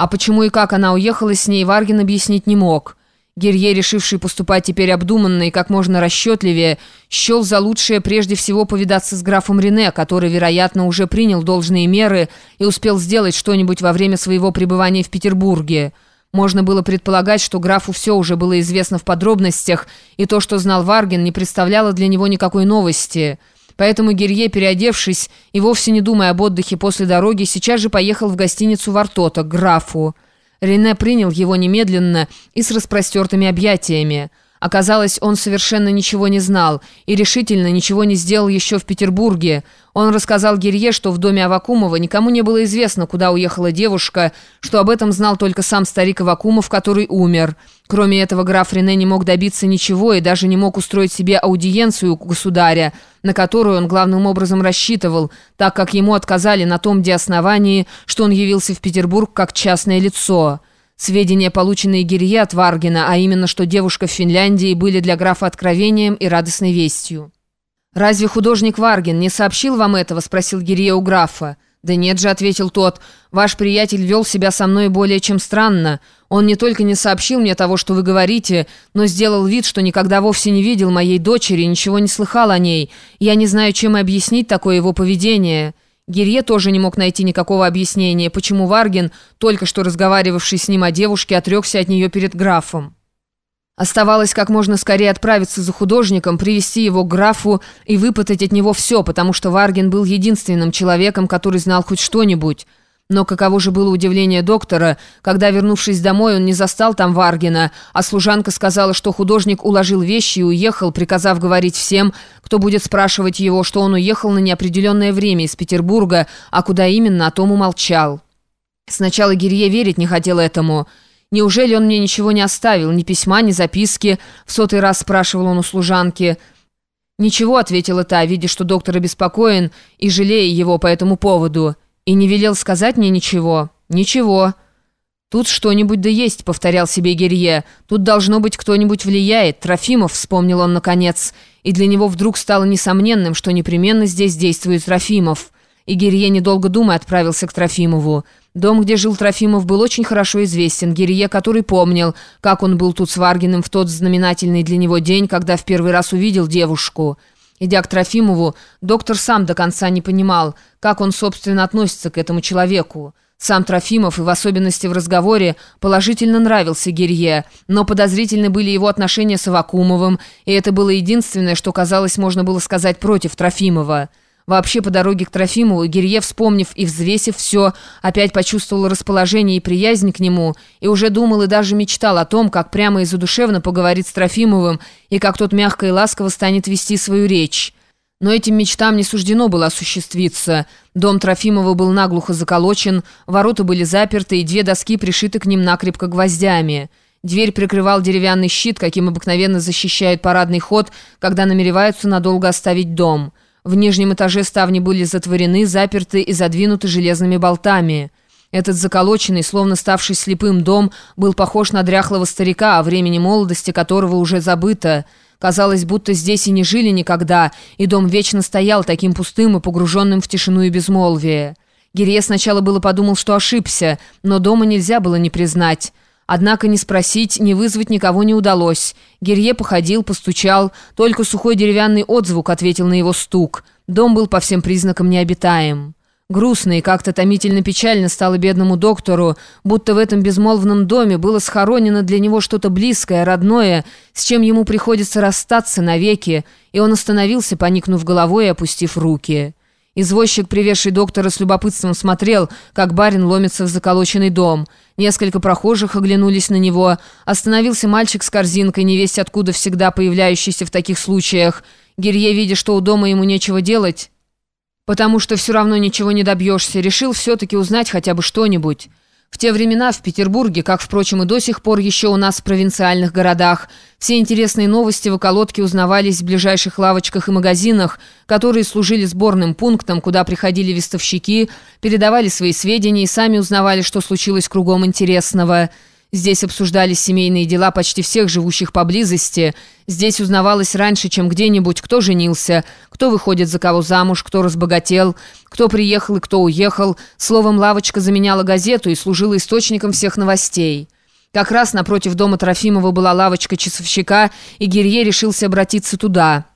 А почему и как она уехала с ней, Варгин объяснить не мог. Герье, решивший поступать теперь обдуманно и как можно расчетливее, счел за лучшее прежде всего повидаться с графом Рене, который, вероятно, уже принял должные меры и успел сделать что-нибудь во время своего пребывания в Петербурге. Можно было предполагать, что графу все уже было известно в подробностях, и то, что знал Варгин, не представляло для него никакой новости. Поэтому Герье, переодевшись и вовсе не думая об отдыхе после дороги, сейчас же поехал в гостиницу Вартота графу. Рене принял его немедленно и с распростертыми объятиями. Оказалось, он совершенно ничего не знал и решительно ничего не сделал еще в Петербурге. Он рассказал Гирье, что в доме Авакумова никому не было известно, куда уехала девушка, что об этом знал только сам старик Авакумов, который умер. Кроме этого, граф Рене не мог добиться ничего и даже не мог устроить себе аудиенцию у государя, на которую он главным образом рассчитывал, так как ему отказали на том де основании, что он явился в Петербург как частное лицо». Сведения, полученные Гирье от Варгина, а именно, что девушка в Финляндии, были для графа откровением и радостной вестью. «Разве художник Варгин не сообщил вам этого?» – спросил Гирье у графа. «Да нет же», – ответил тот, – «ваш приятель вел себя со мной более чем странно. Он не только не сообщил мне того, что вы говорите, но сделал вид, что никогда вовсе не видел моей дочери, ничего не слыхал о ней. Я не знаю, чем объяснить такое его поведение». Гирье тоже не мог найти никакого объяснения, почему Варгин, только что разговаривавший с ним о девушке, отрекся от нее перед графом. Оставалось как можно скорее отправиться за художником, привести его к графу и выпытать от него все, потому что Варгин был единственным человеком, который знал хоть что-нибудь. Но каково же было удивление доктора, когда, вернувшись домой, он не застал там Варгина, а служанка сказала, что художник уложил вещи и уехал, приказав говорить всем, кто будет спрашивать его, что он уехал на неопределенное время из Петербурга, а куда именно, о том умолчал. Сначала Гирье верить не хотел этому. «Неужели он мне ничего не оставил, ни письма, ни записки?» В сотый раз спрашивал он у служанки. «Ничего», — ответила та, видя, что доктор обеспокоен и жалея его по этому поводу. «И не велел сказать мне ничего?» «Ничего». «Тут что-нибудь да есть», — повторял себе Герье. «Тут должно быть кто-нибудь влияет. Трофимов», — вспомнил он наконец. И для него вдруг стало несомненным, что непременно здесь действует Трофимов. И Герье, недолго думая, отправился к Трофимову. Дом, где жил Трофимов, был очень хорошо известен. Герье, который помнил, как он был тут с Варгиным в тот знаменательный для него день, когда в первый раз увидел девушку. Идя к Трофимову, доктор сам до конца не понимал, как он, собственно, относится к этому человеку. Сам Трофимов, и в особенности в разговоре, положительно нравился Гирье, но подозрительны были его отношения с Авакумовым, и это было единственное, что, казалось, можно было сказать против Трофимова. Вообще, по дороге к Трофимову, Гирье, вспомнив и взвесив все, опять почувствовал расположение и приязнь к нему, и уже думал и даже мечтал о том, как прямо и задушевно поговорит с Трофимовым, и как тот мягко и ласково станет вести свою речь. Но этим мечтам не суждено было осуществиться. Дом Трофимова был наглухо заколочен, ворота были заперты, и две доски пришиты к ним накрепко гвоздями. Дверь прикрывал деревянный щит, каким обыкновенно защищают парадный ход, когда намереваются надолго оставить дом. В нижнем этаже ставни были затворены, заперты и задвинуты железными болтами. Этот заколоченный, словно ставший слепым дом, был похож на дряхлого старика, о времени молодости которого уже забыто. Казалось, будто здесь и не жили никогда, и дом вечно стоял таким пустым и погруженным в тишину и безмолвие. Гирье сначала было подумал, что ошибся, но дома нельзя было не признать. Однако не спросить, не вызвать никого не удалось. Герье походил, постучал, только сухой деревянный отзвук ответил на его стук. Дом был по всем признакам необитаем. Грустно и как-то томительно печально стало бедному доктору, будто в этом безмолвном доме было схоронено для него что-то близкое, родное, с чем ему приходится расстаться навеки, и он остановился, поникнув головой и опустив руки. Извозчик, привезший доктора с любопытством, смотрел, как барин ломится в заколоченный дом. Несколько прохожих оглянулись на него. Остановился мальчик с корзинкой, невесть откуда всегда появляющийся в таких случаях. Гирье, видя, что у дома ему нечего делать, потому что все равно ничего не добьешься, решил все-таки узнать хотя бы что-нибудь. В те времена в Петербурге, как, впрочем, и до сих пор еще у нас в провинциальных городах, все интересные новости в околотке узнавались в ближайших лавочках и магазинах, которые служили сборным пунктом, куда приходили вестовщики, передавали свои сведения и сами узнавали, что случилось кругом интересного. Здесь обсуждались семейные дела почти всех живущих поблизости. Здесь узнавалось раньше, чем где-нибудь, кто женился, кто выходит за кого замуж, кто разбогател, кто приехал и кто уехал. Словом, лавочка заменяла газету и служила источником всех новостей. Как раз напротив дома Трофимова была лавочка часовщика, и Гирье решился обратиться туда –